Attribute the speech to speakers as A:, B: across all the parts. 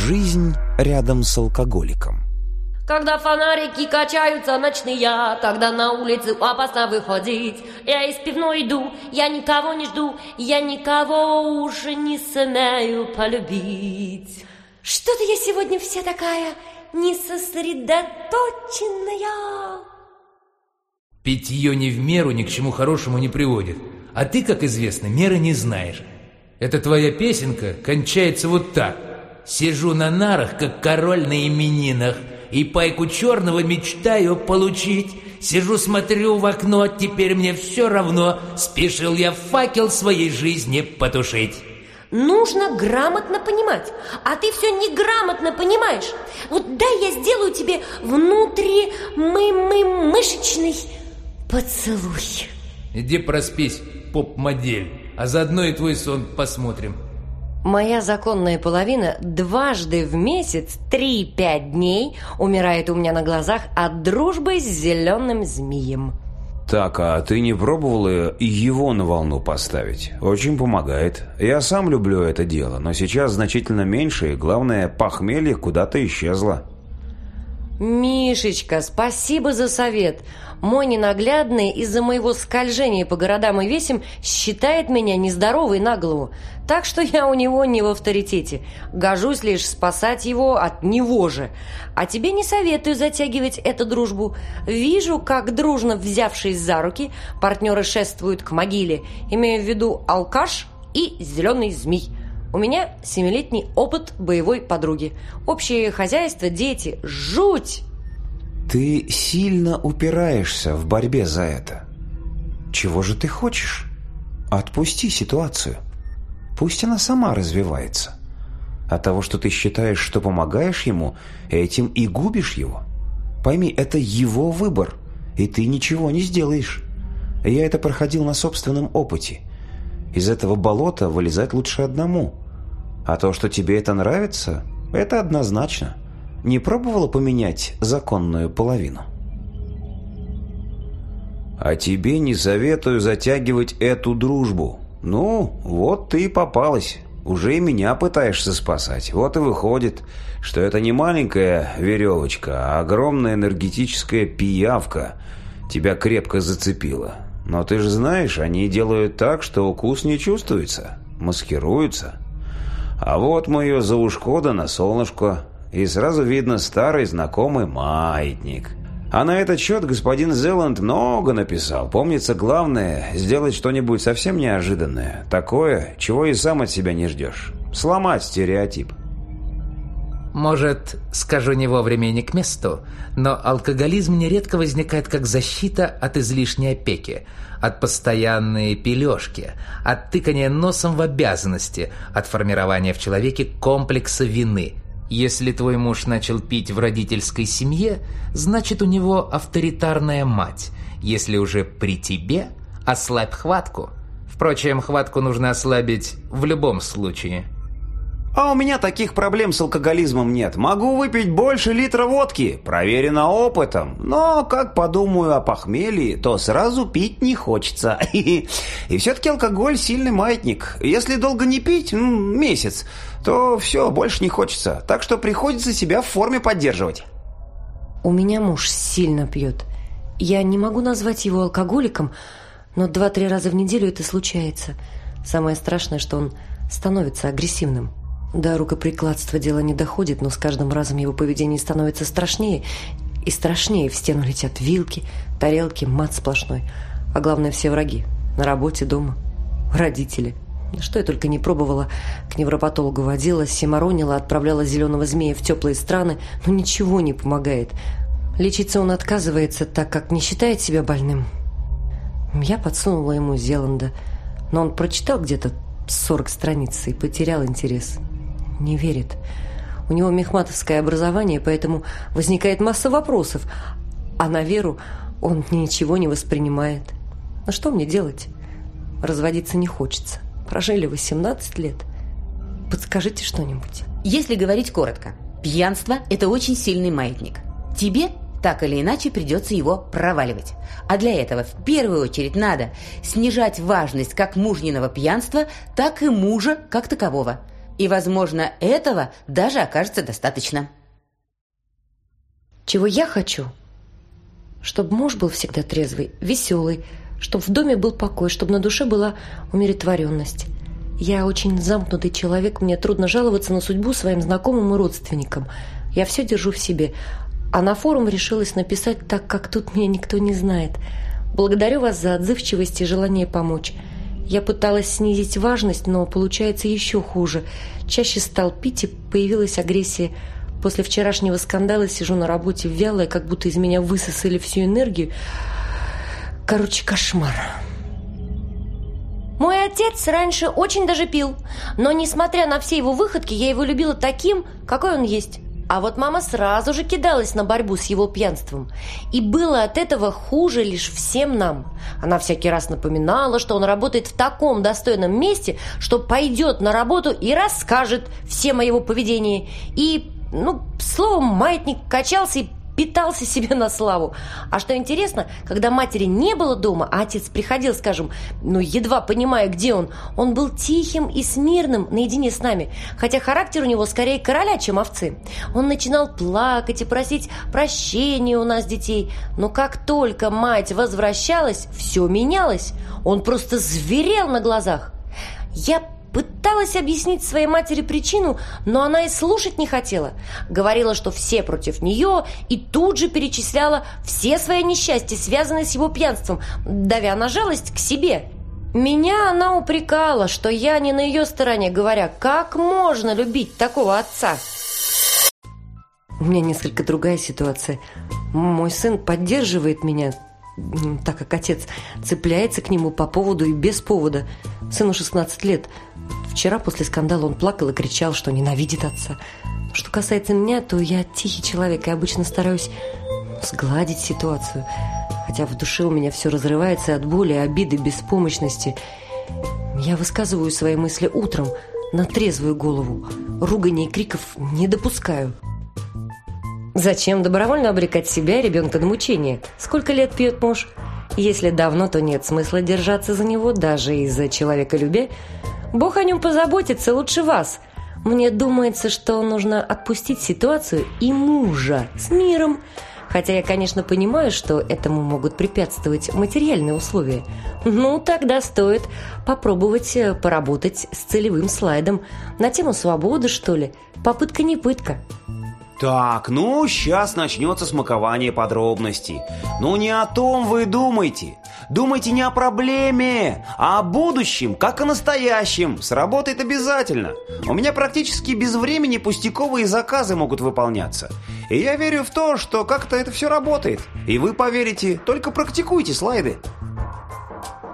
A: жизнь рядом с алкоголиком.
B: Когда фонарики качаются ночные, когда на улице опасно выходить, я из пивной иду, я никого не жду, я никого уже не сумею полюбить. Что-то я сегодня вся такая несосредоточенная.
C: Питье не в меру ни к чему хорошему не приводит. А ты, как известно, меры не знаешь. Эта твоя песенка кончается вот так – Сижу на нарах, как король на именинах, и пайку черного мечтаю получить. Сижу, смотрю в окно, теперь мне все равно, спешил я факел своей жизни потушить.
B: Нужно грамотно понимать, а ты все неграмотно понимаешь. Вот дай я сделаю тебе внутри мы мы мышечный поцелуй.
C: Иди проспись, поп-модель, а заодно и твой сон посмотрим.
B: Моя законная половина дважды в месяц, 3-5 дней, умирает у меня на глазах от дружбы с зеленым змеем.
A: Так, а ты не пробовала его на волну поставить? Очень помогает. Я сам люблю это дело, но сейчас значительно меньше, и главное, похмелье куда-то исчезло.
B: «Мишечка, спасибо за совет. Мой ненаглядный из-за моего скольжения по городам и весим считает меня нездоровой на голову, так что я у него не в авторитете. Гожусь лишь спасать его от него же. А тебе не советую затягивать эту дружбу. Вижу, как дружно взявшись за руки, партнеры шествуют к могиле, имея в виду алкаш и зеленый змей». У меня семилетний опыт боевой подруги. Общее хозяйство, дети. Жуть!
A: Ты сильно упираешься в борьбе за это. Чего же ты хочешь? Отпусти ситуацию. Пусть она сама развивается. От того, что ты считаешь, что помогаешь ему, этим и губишь его. Пойми, это его выбор, и ты ничего не сделаешь. Я это проходил на собственном опыте. Из этого болота вылезать лучше одному – а то, что тебе это нравится, это однозначно. Не пробовала поменять законную половину? А тебе не советую затягивать эту дружбу. Ну, вот ты и попалась. Уже и меня пытаешься спасать. Вот и выходит, что это не маленькая веревочка, а огромная энергетическая пиявка тебя крепко зацепила. Но ты же знаешь, они делают так, что укус не чувствуется, маскируются. А вот мое заушко да на солнышко, и сразу видно старый знакомый маятник. А на этот счет господин Зеланд много написал. Помнится, главное – сделать что-нибудь совсем неожиданное. Такое, чего и сам от себя не ждешь. Сломать стереотип.
C: Может, скажу не вовремя и не к месту, но алкоголизм нередко возникает как защита от излишней опеки, от постоянной пележки, от тыкания носом в обязанности, от формирования в человеке комплекса вины. Если твой муж начал пить в родительской семье, значит у него авторитарная мать. Если уже при тебе, ослабь хватку. Впрочем, хватку нужно ослабить в любом случае.
A: А у меня таких проблем с алкоголизмом нет. Могу выпить больше литра водки, проверено опытом. Но как подумаю о похмелье, то сразу пить не хочется. И все-таки алкоголь сильный маятник. Если долго не пить, месяц, то все, больше не хочется. Так что приходится себя в форме поддерживать.
B: У меня муж сильно пьет. Я не могу назвать его алкоголиком, но два-три раза в неделю это случается. Самое страшное, что он становится агрессивным. До рукоприкладства дело не доходит, но с каждым разом его поведение становится страшнее. И страшнее в стену летят вилки, тарелки, мат сплошной. А главное, все враги. На работе, дома, родители. Что я только не пробовала. К невропатологу водила, семаронила, отправляла зеленого змея в теплые страны, но ничего не помогает. Лечиться он отказывается, так как не считает себя больным. Я подсунула ему Зеланда, но он прочитал где-то 40 страниц и потерял интерес не верит. У него мехматовское образование, поэтому возникает масса вопросов, а на веру он ничего не воспринимает. Ну что мне делать? Разводиться не хочется. Прожили 18 лет. Подскажите что-нибудь.
D: Если говорить коротко, пьянство – это очень сильный маятник. Тебе так или иначе придется его проваливать. А для этого в первую очередь надо снижать важность как мужниного пьянства, так и мужа как такового – и, возможно, этого даже окажется достаточно.
B: Чего я хочу? Чтобы муж был всегда трезвый, веселый, чтобы в доме был покой, чтобы на душе была умиротворенность. Я очень замкнутый человек, мне трудно жаловаться на судьбу своим знакомым и родственникам. Я все держу в себе. А на форум решилась написать так, как тут меня никто не знает. Благодарю вас за отзывчивость и желание помочь. Я пыталась снизить важность, но получается еще хуже. Чаще стал пить, и появилась агрессия. После вчерашнего скандала сижу на работе вялая, как будто из меня высосали всю энергию. Короче, кошмар.
E: Мой отец раньше очень даже пил, но, несмотря на все его выходки, я его любила таким, какой он есть. А вот мама сразу же кидалась на борьбу с его пьянством. И было от этого хуже лишь всем нам. Она всякий раз напоминала, что он работает в таком достойном месте, что пойдет на работу и расскажет всем о его поведении. И, ну, словом, маятник качался и питался себе на славу. А что интересно, когда матери не было дома, а отец приходил, скажем, ну, едва понимая, где он, он был тихим и смирным наедине с нами, хотя характер у него скорее короля, чем овцы. Он начинал плакать и просить прощения у нас детей, но как только мать возвращалась, все менялось. Он просто зверел на глазах. Я пыталась объяснить своей матери причину, но она и слушать не хотела. Говорила, что все против нее, и тут же перечисляла все свои несчастья, связанные с его пьянством, давя на жалость к себе. Меня она упрекала, что я не на ее стороне, говоря, как можно любить такого отца.
B: У меня несколько другая ситуация. Мой сын поддерживает меня, так как отец цепляется к нему по поводу и без повода. Сыну 16 лет. Вчера после скандала он плакал и кричал, что ненавидит отца. Что касается меня, то я тихий человек и обычно стараюсь сгладить ситуацию. Хотя в душе у меня все разрывается от боли, обиды, беспомощности. Я высказываю свои мысли утром, на трезвую голову. Ругани и криков не допускаю. Зачем добровольно обрекать себя и ребенка на мучение? Сколько лет пьет муж? Если давно, то нет смысла держаться за него, даже из-за человеколюбия. Бог о нем позаботится лучше вас. Мне думается, что нужно отпустить ситуацию и мужа с миром. Хотя я, конечно, понимаю, что этому могут препятствовать материальные условия. Ну, тогда стоит попробовать э, поработать с целевым слайдом на тему свободы, что ли. Попытка не пытка.
A: Так, ну, сейчас начнется смакование подробностей. Но не о том вы думайте, Думайте не о проблеме, а о будущем, как о настоящем. Сработает обязательно. У меня практически без времени пустяковые заказы могут выполняться. И я верю в то, что как-то это все работает. И вы поверите, только практикуйте слайды.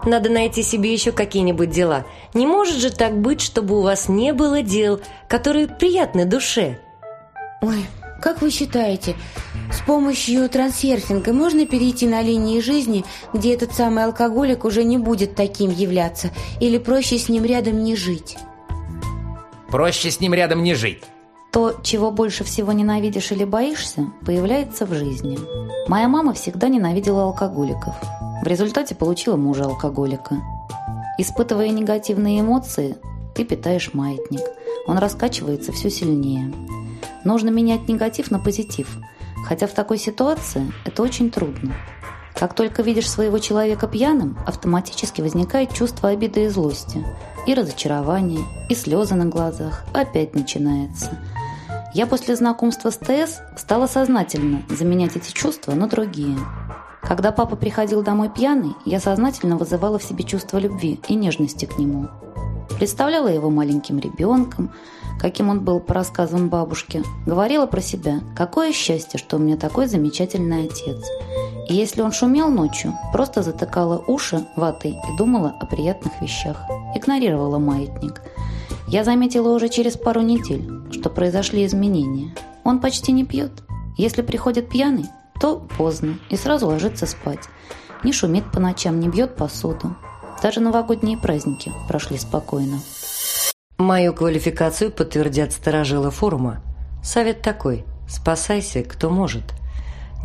B: Надо найти себе еще какие-нибудь дела. Не может же так быть, чтобы у вас не было дел, которые приятны душе.
D: Ой, как вы считаете, с помощью трансерфинга можно перейти на линии жизни, где этот самый алкоголик уже не будет таким являться, или проще с ним рядом не жить?
C: Проще с ним рядом не жить.
F: То, чего больше всего ненавидишь или боишься, появляется в жизни. Моя мама всегда ненавидела алкоголиков. В результате получила мужа алкоголика. Испытывая негативные эмоции, ты питаешь маятник. Он раскачивается все сильнее. Нужно менять негатив на позитив. Хотя в такой ситуации это очень трудно. Как только видишь своего человека пьяным, автоматически возникает чувство обиды и злости, и разочарование, и слезы на глазах. Опять начинается. Я после знакомства с ТС стала сознательно заменять эти чувства на другие. Когда папа приходил домой пьяный, я сознательно вызывала в себе чувство любви и нежности к нему. Представляла его маленьким ребенком, каким он был по рассказам бабушки, говорила про себя, какое счастье, что у меня такой замечательный отец. И если он шумел ночью, просто затыкала уши ватой и думала о приятных вещах. Игнорировала маятник. Я заметила уже через пару недель, что произошли изменения. Он почти не пьет. Если приходит пьяный, то поздно и сразу ложится спать. Не шумит по ночам, не бьет посуду. Даже новогодние праздники прошли спокойно.
B: Мою квалификацию подтвердят сторожилы форума. Совет такой – спасайся, кто может.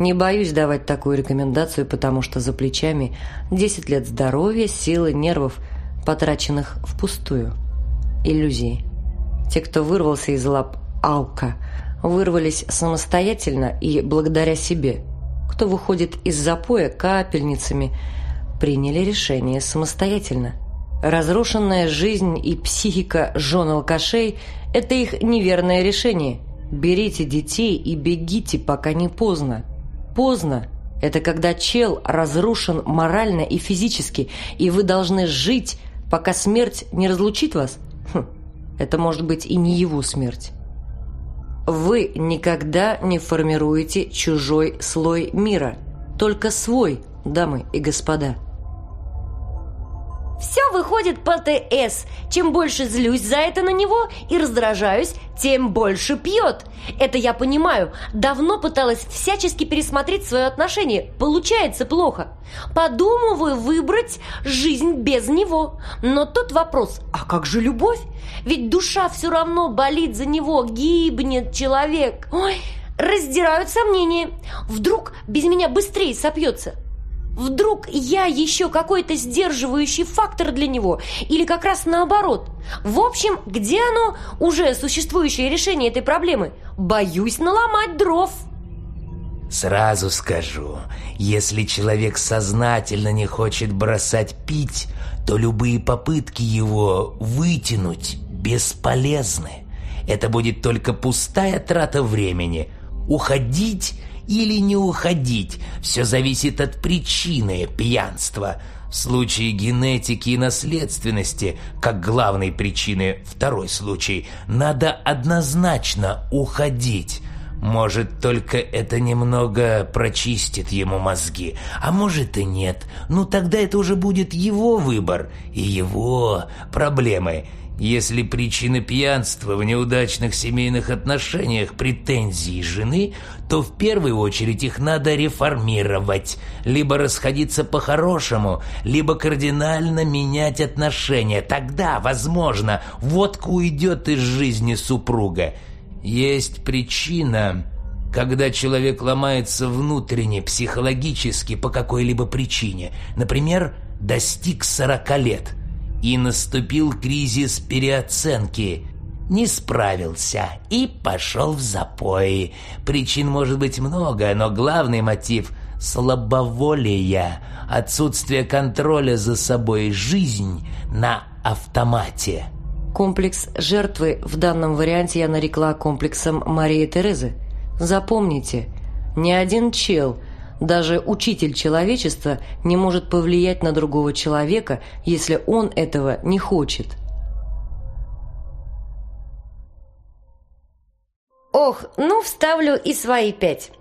B: Не боюсь давать такую рекомендацию, потому что за плечами 10 лет здоровья, силы, нервов, потраченных впустую. Иллюзии.
G: Те, кто вырвался из лап Алка, вырвались самостоятельно и благодаря себе. Кто выходит из запоя капельницами, приняли решение самостоятельно. Разрушенная жизнь и психика жен алкашей – это их неверное решение. Берите детей и бегите, пока не поздно. Поздно – это когда чел разрушен морально и физически, и вы должны жить, пока смерть не разлучит вас. Хм, это может быть и не его смерть. Вы никогда не формируете чужой слой мира, только свой, дамы и господа.
B: Все выходит по ТС. Чем больше злюсь за это на него и раздражаюсь, тем больше пьет. Это я понимаю. Давно пыталась всячески пересмотреть свое отношение. Получается плохо. Подумываю выбрать жизнь без него. Но тут вопрос, а как же любовь? Ведь душа все равно болит за него, гибнет человек. Ой, раздирают сомнения. Вдруг без меня быстрее сопьется. Вдруг я еще какой-то сдерживающий фактор для него, или как раз наоборот. В общем, где оно, уже существующее решение этой проблемы? Боюсь наломать дров.
C: Сразу скажу, если человек сознательно не хочет бросать пить, то любые попытки его вытянуть бесполезны. Это будет только пустая трата времени. Уходить или не уходить. Все зависит от причины пьянства. В случае генетики и наследственности, как главной причины второй случай, надо однозначно уходить. Может, только это немного прочистит ему мозги, а может и нет. Ну тогда это уже будет его выбор и его проблемы. Если причина пьянства в неудачных семейных отношениях претензии жены, то в первую очередь их надо реформировать, либо расходиться по-хорошему, либо кардинально менять отношения. Тогда, возможно, водка уйдет из жизни супруга. Есть причина, когда человек ломается внутренне, психологически, по какой-либо причине. Например, достиг 40 лет – и наступил кризис переоценки. Не справился и пошел в запои. Причин может быть много, но главный мотив – слабоволие, отсутствие контроля за собой, жизнь на автомате.
G: Комплекс жертвы в данном варианте я нарекла комплексом Марии Терезы. Запомните, ни один чел – даже учитель человечества не может повлиять на другого человека, если он этого не хочет.
B: Ох, ну вставлю и свои пять.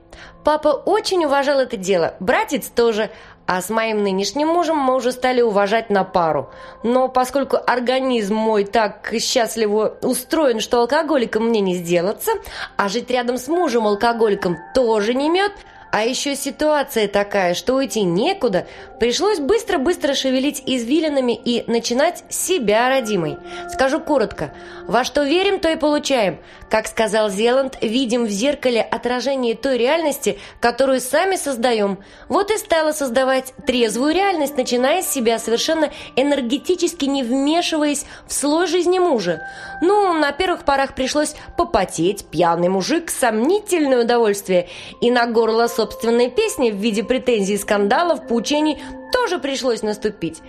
B: Папа очень уважал это дело, братец тоже, а с моим нынешним мужем мы уже стали уважать на пару. Но поскольку организм мой так счастливо устроен, что алкоголиком мне не сделаться, а жить рядом с мужем алкоголиком тоже не мед – а еще ситуация такая, что уйти некуда, пришлось быстро-быстро шевелить извилинами и начинать себя родимой. Скажу коротко, во что верим, то и получаем. Как сказал Зеланд, видим в зеркале отражение той реальности, которую сами создаем. Вот и стала создавать трезвую реальность, начиная с себя, совершенно энергетически не вмешиваясь в слой жизни мужа. Ну, на первых порах пришлось попотеть, пьяный мужик, сомнительное удовольствие, и на горло собственной песни в виде претензий и скандалов, поучений тоже пришлось наступить.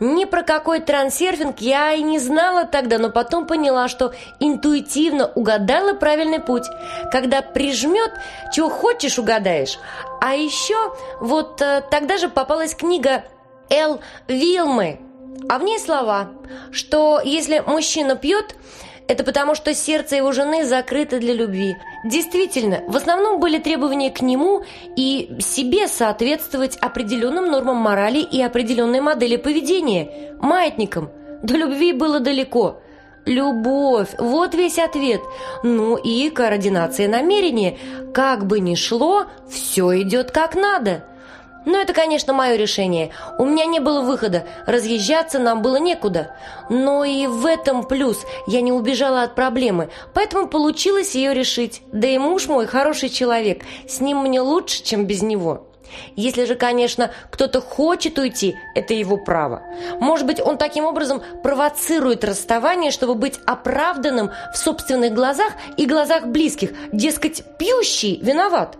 B: Ни про какой трансерфинг я и не знала тогда, но потом поняла, что интуитивно угадала правильный путь. Когда прижмет, чего хочешь угадаешь. А еще вот э, тогда же попалась книга Эл Вилмы, а в ней слова, что если мужчина пьет, это потому, что сердце его жены закрыто для любви. Действительно, в основном были требования к нему и себе соответствовать определенным нормам морали и определенной модели поведения, маятникам. До любви было далеко. Любовь – вот весь ответ. Ну и координация намерения. Как бы ни шло, все идет как надо – но это, конечно, мое решение. У меня не было выхода, разъезжаться нам было некуда. Но и в этом плюс, я не убежала от проблемы, поэтому получилось ее решить. Да и муж мой хороший человек, с ним мне лучше, чем без него. Если же, конечно, кто-то хочет уйти, это его право. Может быть, он таким образом провоцирует расставание, чтобы быть оправданным в собственных глазах и глазах близких. Дескать, пьющий виноват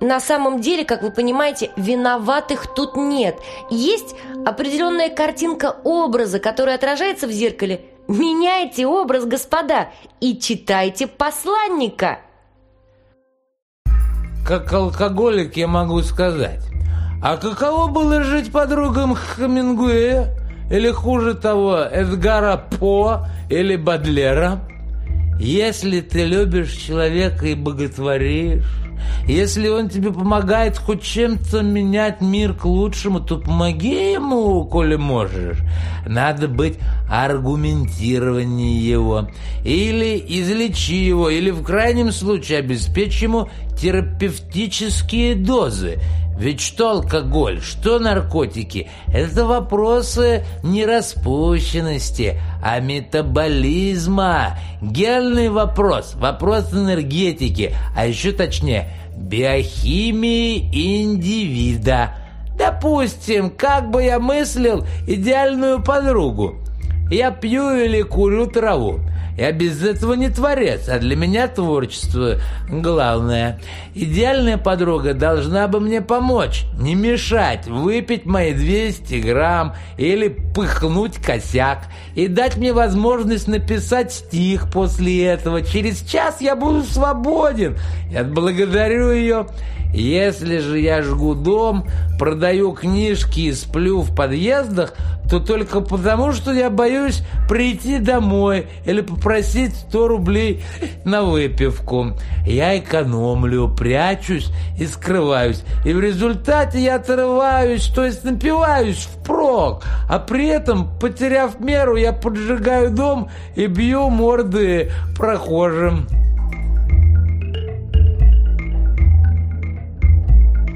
B: на самом деле, как вы понимаете, виноватых тут нет. Есть определенная картинка образа, которая отражается в зеркале. Меняйте образ, господа, и читайте посланника.
C: Как алкоголик я могу сказать. А каково было жить подругам Хемингуэя? Или хуже того, Эдгара По или Бадлера? Если ты любишь человека и боготворишь, если он тебе помогает хоть чем-то менять мир к лучшему, то помоги. Почему, коли можешь? Надо быть аргументирование его. Или излечи его, или в крайнем случае обеспечь ему терапевтические дозы. Ведь что алкоголь, что наркотики – это вопросы не распущенности, а метаболизма. Гельный вопрос, вопрос энергетики, а еще точнее – биохимии индивида. Допустим, как бы я мыслил идеальную подругу, я пью или курю траву. Я без этого не творец, а для меня творчество главное. Идеальная подруга должна бы мне помочь, не мешать, выпить мои 200 грамм или пыхнуть косяк и дать мне возможность написать стих после этого. Через час я буду свободен. Я благодарю ее. Если же я жгу дом, продаю книжки и сплю в подъездах, то только потому, что я боюсь прийти домой или попросить просить 100 рублей на выпивку. Я экономлю, прячусь и скрываюсь. И в результате я отрываюсь, то есть напиваюсь впрок. А при этом, потеряв меру, я поджигаю дом и бью морды прохожим.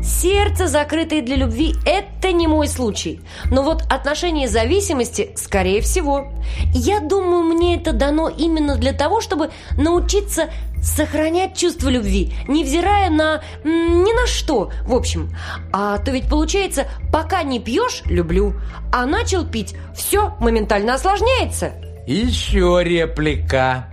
B: Сердце, закрытое для любви, это не мой случай. Но вот отношение зависимости, скорее всего. Я думаю, мне это дано именно для того, чтобы научиться сохранять чувство любви, невзирая на... ни на что, в общем. А то ведь получается, пока не пьешь, люблю, а начал пить, все моментально осложняется.
C: Еще реплика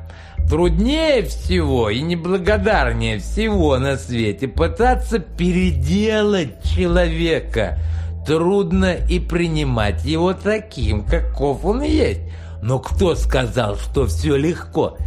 C: труднее всего и неблагодарнее всего на свете пытаться переделать человека. Трудно и принимать его таким, каков он есть. Но кто сказал, что все легко?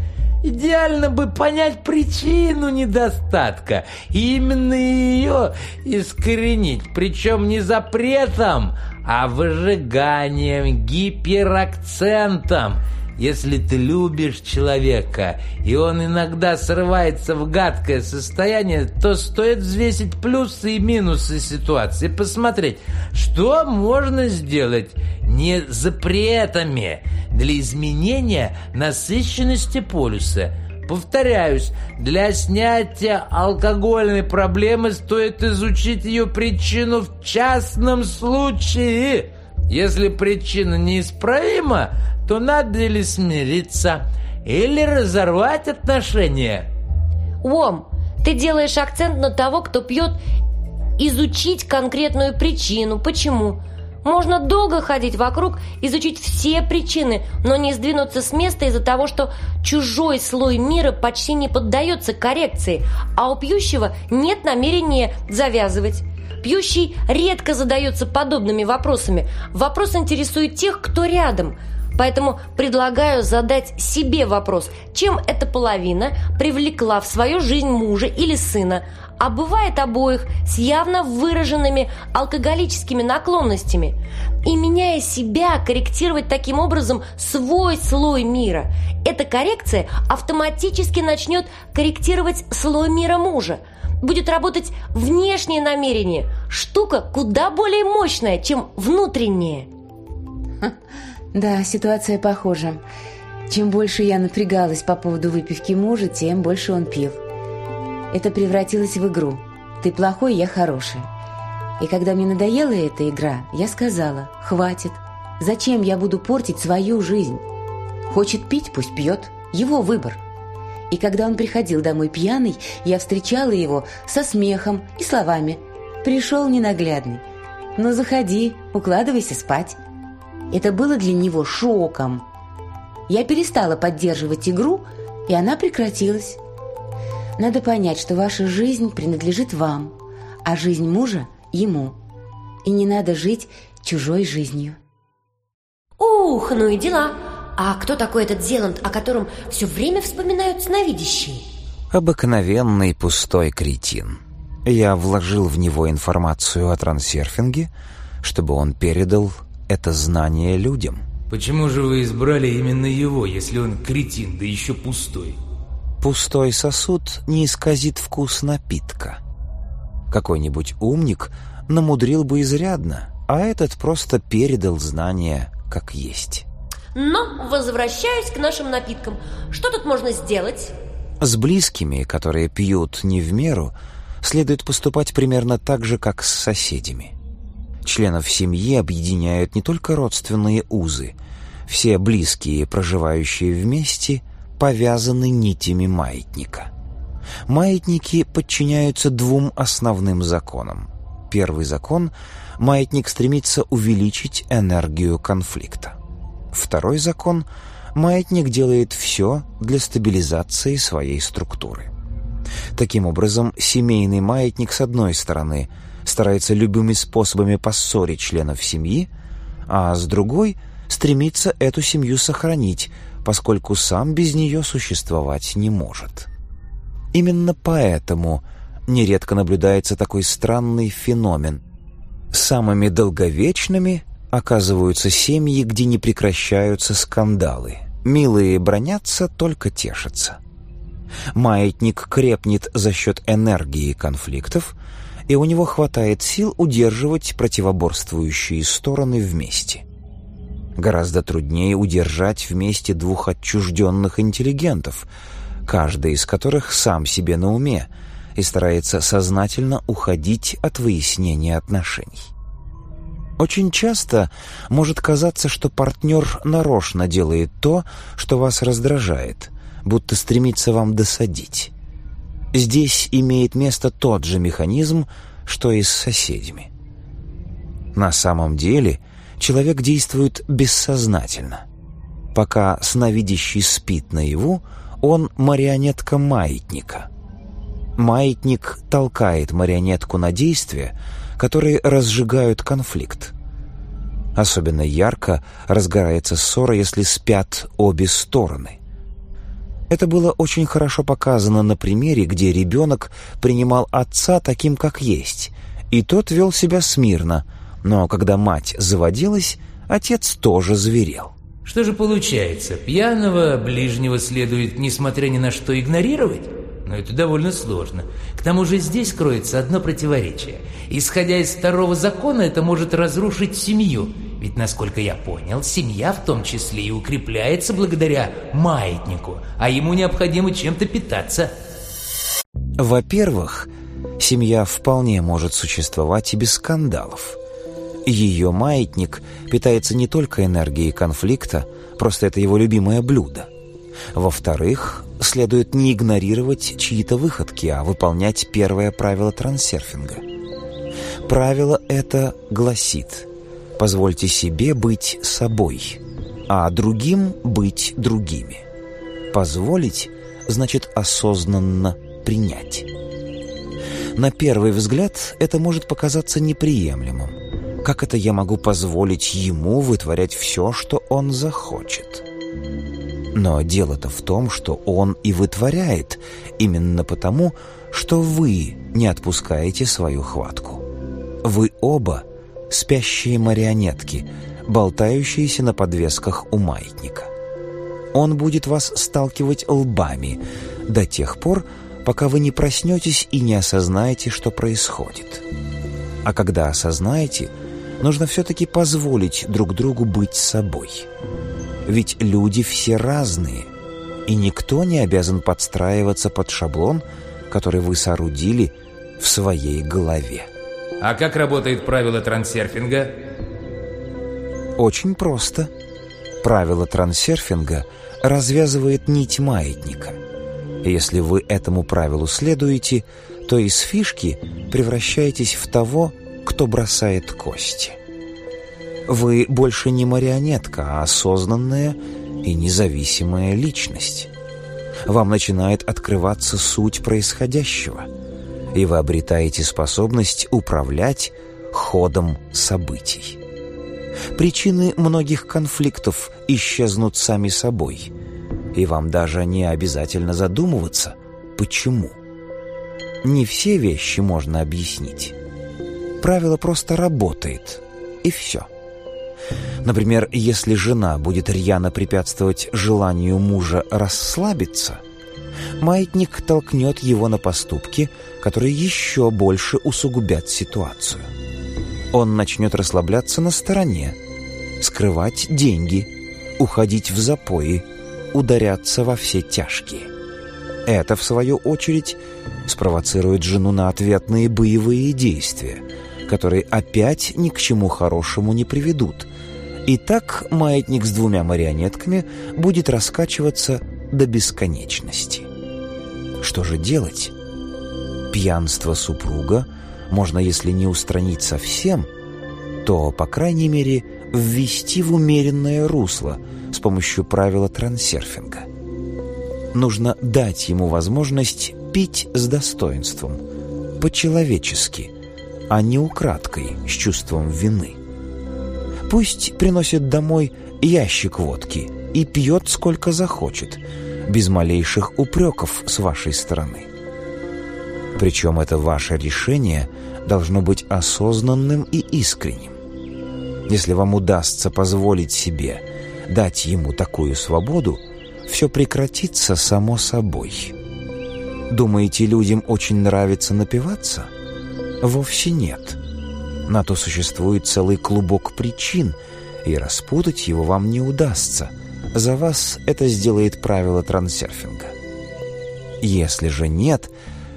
C: Идеально бы понять причину недостатка и именно ее искоренить, причем не запретом, а выжиганием, гиперакцентом – если ты любишь человека, и он иногда срывается в гадкое состояние, то стоит взвесить плюсы и минусы ситуации, посмотреть, что можно сделать не запретами для изменения насыщенности полюса. Повторяюсь, для снятия алкогольной проблемы стоит изучить ее причину в частном случае – если причина неисправима, то надо ли смириться или разорвать отношения?
B: Уом, ты делаешь акцент на того, кто пьет, изучить конкретную причину. Почему? Можно долго ходить вокруг, изучить все причины, но не сдвинуться с места из-за того, что чужой слой мира почти не поддается коррекции, а у пьющего нет намерения завязывать. Пьющий редко задается подобными вопросами. Вопрос интересует тех, кто рядом – Поэтому предлагаю задать себе вопрос, чем эта половина привлекла в свою жизнь мужа или сына, а бывает обоих с явно выраженными алкоголическими наклонностями. И меняя себя, корректировать таким образом свой слой мира. Эта коррекция автоматически начнет корректировать слой мира мужа. Будет работать внешнее намерение. Штука куда более мощная, чем внутреннее.
D: Да, ситуация похожа. Чем больше я напрягалась по поводу выпивки мужа, тем больше он пил. Это превратилось в игру. Ты плохой, я хороший. И когда мне надоела эта игра, я сказала, хватит. Зачем я буду портить свою жизнь? Хочет пить, пусть пьет. Его выбор. И когда он приходил домой пьяный, я встречала его со смехом и словами. Пришел ненаглядный. но заходи, укладывайся спать». Это было для него шоком. Я перестала поддерживать игру, и она прекратилась. Надо понять, что ваша жизнь принадлежит вам, а жизнь мужа – ему. И не надо жить чужой жизнью.
B: Ух, ну и дела! А кто такой этот Зеланд, о котором все время вспоминают сновидящие?
A: Обыкновенный пустой кретин. Я вложил в него информацию о трансерфинге, чтобы он передал это знание людям.
C: Почему же вы избрали именно его, если он кретин, да еще пустой?
A: Пустой сосуд не исказит вкус напитка. Какой-нибудь умник намудрил бы изрядно, а этот просто передал знание, как есть.
B: Но возвращаясь к нашим напиткам. Что тут можно сделать?
A: С близкими, которые пьют не в меру, следует поступать примерно так же, как с соседями. Членов семьи объединяют не только родственные узы. Все близкие, проживающие вместе, повязаны нитями маятника. Маятники подчиняются двум основным законам. Первый закон – маятник стремится увеличить энергию конфликта. Второй закон – маятник делает все для стабилизации своей структуры. Таким образом, семейный маятник с одной стороны – старается любыми способами поссорить членов семьи, а с другой стремится эту семью сохранить, поскольку сам без нее существовать не может. Именно поэтому нередко наблюдается такой странный феномен. Самыми долговечными оказываются семьи, где не прекращаются скандалы. Милые бронятся, только тешатся. Маятник крепнет за счет энергии конфликтов – и у него хватает сил удерживать противоборствующие стороны вместе. Гораздо труднее удержать вместе двух отчужденных интеллигентов, каждый из которых сам себе на уме и старается сознательно уходить от выяснения отношений. Очень часто может казаться, что партнер нарочно делает то, что вас раздражает, будто стремится вам досадить. Здесь имеет место тот же механизм, что и с соседями. На самом деле человек действует бессознательно. Пока сновидящий спит наяву, он марионетка маятника. Маятник толкает марионетку на действия, которые разжигают конфликт. Особенно ярко разгорается ссора, если спят обе стороны – это было очень хорошо показано на примере, где ребенок принимал отца таким, как есть, и тот вел себя смирно, но когда мать заводилась, отец тоже зверел.
C: Что же получается? Пьяного ближнего следует, несмотря ни на что, игнорировать? Но это довольно сложно. К тому же здесь кроется одно противоречие. Исходя из второго закона, это может разрушить семью ведь, насколько я понял, семья в том числе и укрепляется благодаря маятнику, а ему необходимо чем-то питаться.
A: Во-первых, семья вполне может существовать и без скандалов. Ее маятник питается не только энергией конфликта, просто это его любимое блюдо. Во-вторых, следует не игнорировать чьи-то выходки, а выполнять первое правило трансерфинга. Правило это гласит – Позвольте себе быть собой, а другим быть другими. Позволить значит осознанно принять. На первый взгляд это может показаться неприемлемым. Как это я могу позволить ему вытворять все, что он захочет? Но дело-то в том, что он и вытворяет, именно потому, что вы не отпускаете свою хватку. Вы оба – спящие марионетки, болтающиеся на подвесках у маятника. Он будет вас сталкивать лбами до тех пор, пока вы не проснетесь и не осознаете, что происходит. А когда осознаете, нужно все-таки позволить друг другу быть собой. Ведь люди все разные, и никто не обязан подстраиваться под шаблон, который вы соорудили в своей голове.
C: А как работает правило трансерфинга?
A: Очень просто. Правило трансерфинга развязывает нить маятника. Если вы этому правилу следуете, то из фишки превращаетесь в того, кто бросает кости. Вы больше не марионетка, а осознанная и независимая личность. Вам начинает открываться суть происходящего и вы обретаете способность управлять ходом событий. Причины многих конфликтов исчезнут сами собой, и вам даже не обязательно задумываться, почему. Не все вещи можно объяснить. Правило просто работает, и все. Например, если жена будет рьяно препятствовать желанию мужа расслабиться – маятник толкнет его на поступки, которые еще больше усугубят ситуацию. Он начнет расслабляться на стороне, скрывать деньги, уходить в запои, ударяться во все тяжкие. Это, в свою очередь, спровоцирует жену на ответные боевые действия, которые опять ни к чему хорошему не приведут. И так маятник с двумя марионетками будет раскачиваться до бесконечности. Что же делать? Пьянство супруга можно, если не устранить совсем, то, по крайней мере, ввести в умеренное русло с помощью правила трансерфинга. Нужно дать ему возможность пить с достоинством, по-человечески, а не украдкой с чувством вины. Пусть приносит домой ящик водки и пьет сколько захочет – без малейших упреков с вашей стороны. Причем это ваше решение должно быть осознанным и искренним. Если вам удастся позволить себе дать ему такую свободу, все прекратится само собой. Думаете, людям очень нравится напиваться? Вовсе нет. На то существует целый клубок причин, и распутать его вам не удастся – за вас это сделает правило трансерфинга. Если же нет,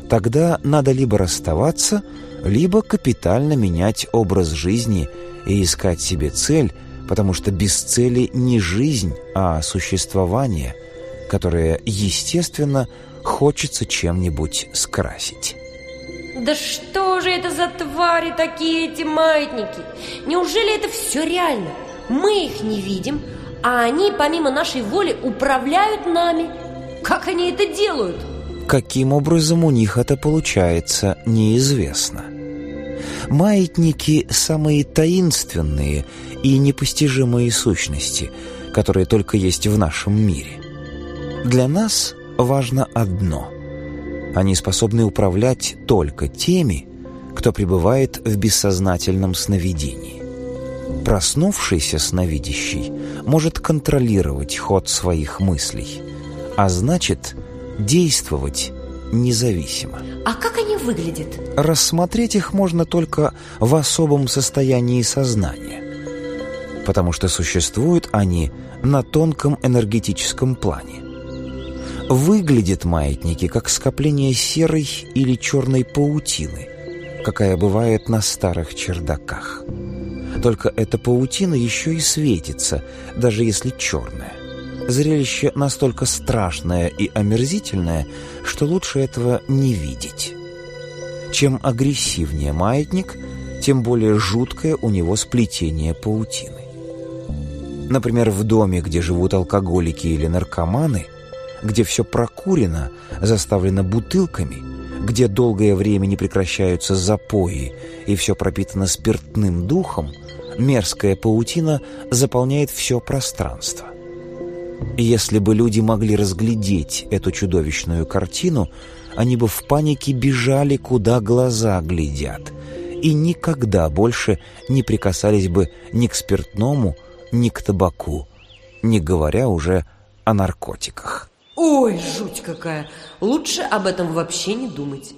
A: тогда надо либо расставаться, либо капитально менять образ жизни и искать себе цель, потому что без цели не жизнь, а существование, которое, естественно, хочется чем-нибудь скрасить.
B: Да что же это за твари такие эти маятники? Неужели это все реально? Мы их не видим, а они, помимо нашей воли, управляют нами. Как они это делают?
A: Каким образом у них это получается, неизвестно. Маятники – самые таинственные и непостижимые сущности, которые только есть в нашем мире. Для нас важно одно – они способны управлять только теми, кто пребывает в бессознательном сновидении. Проснувшийся сновидящий может контролировать ход своих мыслей, а значит действовать независимо.
B: А как они выглядят?
A: Рассмотреть их можно только в особом состоянии сознания, потому что существуют они на тонком энергетическом плане. Выглядят маятники как скопление серой или черной паутины, какая бывает на старых чердаках. Только эта паутина еще и светится, даже если черная. Зрелище настолько страшное и омерзительное, что лучше этого не видеть. Чем агрессивнее маятник, тем более жуткое у него сплетение паутины. Например, в доме, где живут алкоголики или наркоманы, где все прокурено, заставлено бутылками, где долгое время не прекращаются запои и все пропитано спиртным духом – мерзкая паутина заполняет все пространство. Если бы люди могли разглядеть эту чудовищную картину, они бы в панике бежали, куда глаза глядят, и никогда больше не прикасались бы ни к спиртному, ни к табаку, не говоря уже о наркотиках.
B: Ой, жуть какая! Лучше об этом вообще не думать.